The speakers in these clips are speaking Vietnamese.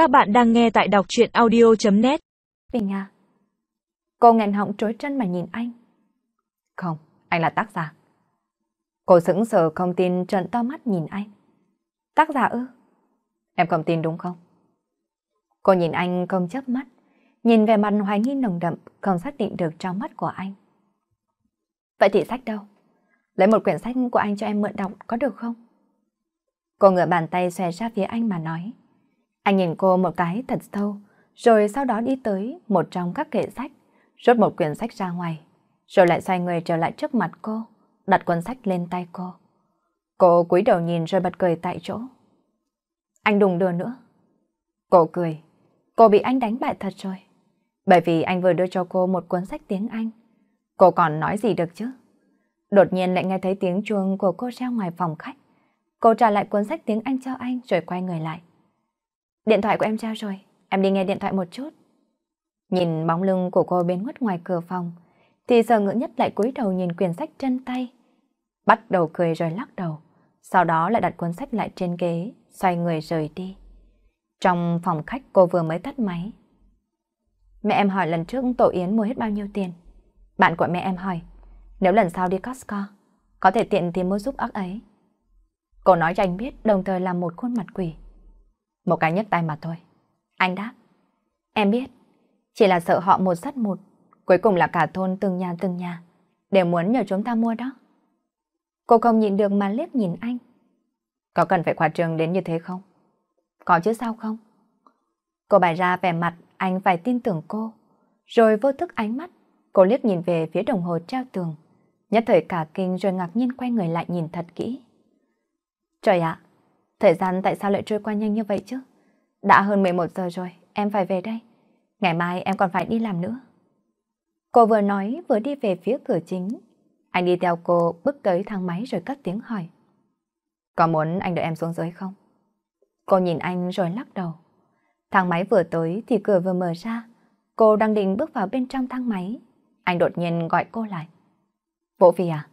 Các bạn đang nghe tại đọc chuyện audio.net Bình à? Cô nghẹn họng trối chân mà nhìn anh. Không, anh là tác giả. Cô sững sờ không tin trợn to mắt nhìn anh. Tác giả ư? Em không tin đúng không? Cô nhìn anh không chớp mắt, nhìn về mặt hoài nghi nồng đậm, không xác định được trong mắt của anh. Vậy thì sách đâu? Lấy một quyển sách của anh cho em mượn đọc có được không? Cô ngửa bàn tay xòe ra phía anh mà nói. Anh nhìn cô một cái thật sâu, rồi sau đó đi tới một trong các kệ sách, rút một quyển sách ra ngoài, rồi lại xoay người trở lại trước mặt cô, đặt cuốn sách lên tay cô. Cô cúi đầu nhìn rồi bật cười tại chỗ. Anh đùng đưa nữa. Cô cười. Cô bị anh đánh bại thật rồi. Bởi vì anh vừa đưa cho cô một cuốn sách tiếng Anh. Cô còn nói gì được chứ? Đột nhiên lại nghe thấy tiếng chuông của cô reo ngoài phòng khách. Cô trả lại cuốn sách tiếng Anh cho anh rồi quay người lại. Điện thoại của em trao rồi, em đi nghe điện thoại một chút. Nhìn bóng lưng của cô bên khuất ngoài cửa phòng, thì giờ ngữ nhất lại cúi đầu nhìn quyển sách trên tay. Bắt đầu cười rồi lắc đầu, sau đó lại đặt cuốn sách lại trên ghế, xoay người rời đi. Trong phòng khách cô vừa mới tắt máy. Mẹ em hỏi lần trước Tổ Yến mua hết bao nhiêu tiền. Bạn của mẹ em hỏi, nếu lần sau đi Costco, có thể tiện tìm mua giúp ác ấy. Cô nói cho anh biết đồng thời là một khuôn mặt quỷ. Một cái nhấc tay mà thôi. Anh đáp. Em biết, chỉ là sợ họ một sắt một, cuối cùng là cả thôn từng nhà từng nhà, đều muốn nhờ chúng ta mua đó. Cô không nhịn được mà liếc nhìn anh. Có cần phải khoa trường đến như thế không? Có chứ sao không? Cô bày ra vẻ mặt anh phải tin tưởng cô. Rồi vô thức ánh mắt, cô liếc nhìn về phía đồng hồ treo tường. Nhất thời cả kinh rồi ngạc nhiên quay người lại nhìn thật kỹ. Trời ạ, thời gian tại sao lại trôi qua nhanh như vậy chứ? Đã hơn 11 giờ rồi, em phải về đây. Ngày mai em còn phải đi làm nữa. Cô vừa nói vừa đi về phía cửa chính. Anh đi theo cô bước tới thang máy rồi cất tiếng hỏi. Có muốn anh đợi em xuống dưới không? Cô nhìn anh rồi lắc đầu. Thang máy vừa tới thì cửa vừa mở ra. Cô đang định bước vào bên trong thang máy. Anh đột nhiên gọi cô lại. Vũ Phi à?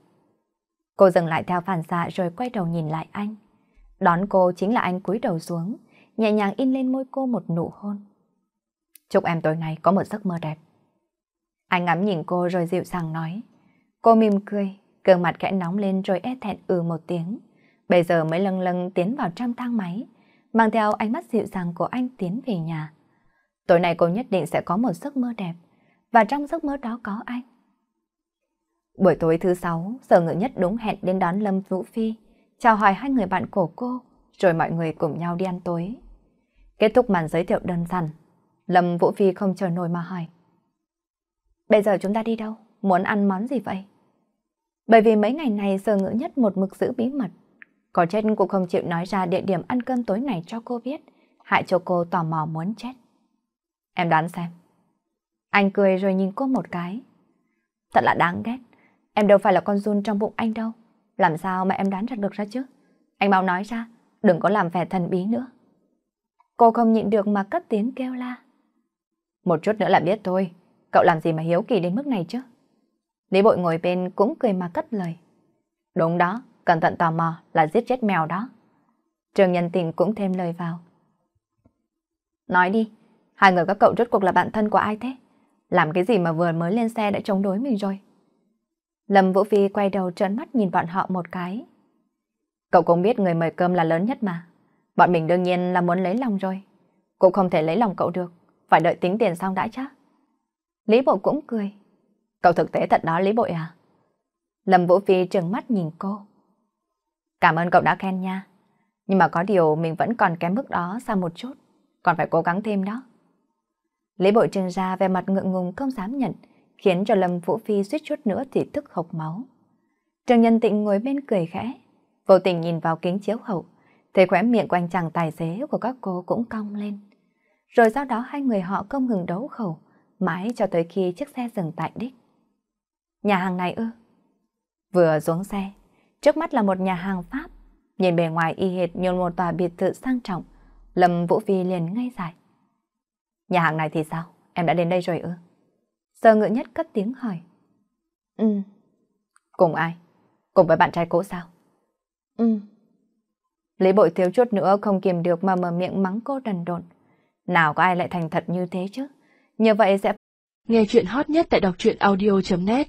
Cô dừng lại theo phản xạ rồi quay đầu nhìn lại anh. Đón cô chính là anh cúi đầu xuống, nhẹ nhàng in lên môi cô một nụ hôn. Chúc em tối nay có một giấc mơ đẹp. Anh ngắm nhìn cô rồi dịu dàng nói. Cô mỉm cười, gương mặt khẽ nóng lên rồi e thẹn ừ một tiếng. Bây giờ mới lâng lâng tiến vào trong thang máy, mang theo ánh mắt dịu dàng của anh tiến về nhà. Tối nay cô nhất định sẽ có một giấc mơ đẹp, và trong giấc mơ đó có anh. Buổi tối thứ sáu, giờ ngự nhất đúng hẹn đến đón Lâm Vũ Phi, chào hỏi hai người bạn của cô, rồi mọi người cùng nhau đi ăn tối. Kết thúc màn giới thiệu đơn giản, Lâm Vũ Phi không chờ nổi mà hỏi. Bây giờ chúng ta đi đâu? Muốn ăn món gì vậy? Bởi vì mấy ngày này giờ ngữ nhất một mực giữ bí mật. Có chết cũng không chịu nói ra địa điểm ăn cơm tối này cho cô biết, hại cho cô tò mò muốn chết. Em đoán xem. Anh cười rồi nhìn cô một cái. Thật là đáng ghét. Em đâu phải là con run trong bụng anh đâu. Làm sao mà em đoán ra được ra chứ? Anh mau nói ra, đừng có làm vẻ thần bí nữa. Cô không nhịn được mà cất tiếng kêu la. Một chút nữa là biết thôi, cậu làm gì mà hiếu kỳ đến mức này chứ? Lý bội ngồi bên cũng cười mà cất lời. Đúng đó, cẩn thận tò mò là giết chết mèo đó. Trường nhân tình cũng thêm lời vào. Nói đi, hai người các cậu rốt cuộc là bạn thân của ai thế? Làm cái gì mà vừa mới lên xe đã chống đối mình rồi? Lâm Vũ Phi quay đầu trợn mắt nhìn bọn họ một cái. Cậu cũng biết người mời cơm là lớn nhất mà. Bọn mình đương nhiên là muốn lấy lòng rồi. Cũng không thể lấy lòng cậu được. Phải đợi tính tiền xong đã chắc. Lý Bộ cũng cười. Cậu thực tế thật đó, Lý Bội à? Lâm Vũ Phi trừng mắt nhìn cô. Cảm ơn cậu đã khen nha. Nhưng mà có điều mình vẫn còn kém mức đó xa một chút. Còn phải cố gắng thêm đó. Lý Bội trừng ra về mặt ngượng ngùng, không dám nhận khiến cho Lâm Vũ Phi suýt chút nữa thì tức hộc máu. Trương Nhân Tịnh ngồi bên cười khẽ, vô tình nhìn vào kính chiếu hậu, thấy khóe miệng quanh chàng tài xế của các cô cũng cong lên. Rồi sau đó hai người họ không ngừng đấu khẩu, mãi cho tới khi chiếc xe dừng tại đích. Nhà hàng này ư? Vừa xuống xe, trước mắt là một nhà hàng Pháp, nhìn bề ngoài y hệt như một tòa biệt thự sang trọng, Lâm Vũ Phi liền ngay dài. Nhà hàng này thì sao? Em đã đến đây rồi ư? Giờ ngựa nhất cất tiếng hỏi. Ừ. Cùng ai? Cùng với bạn trai cũ sao? Ừ. Lý bội thiếu chút nữa không kiềm được mà mở miệng mắng cô đần độn. Nào có ai lại thành thật như thế chứ? Như vậy sẽ... Nghe chuyện hot nhất tại đọc truyện audio.net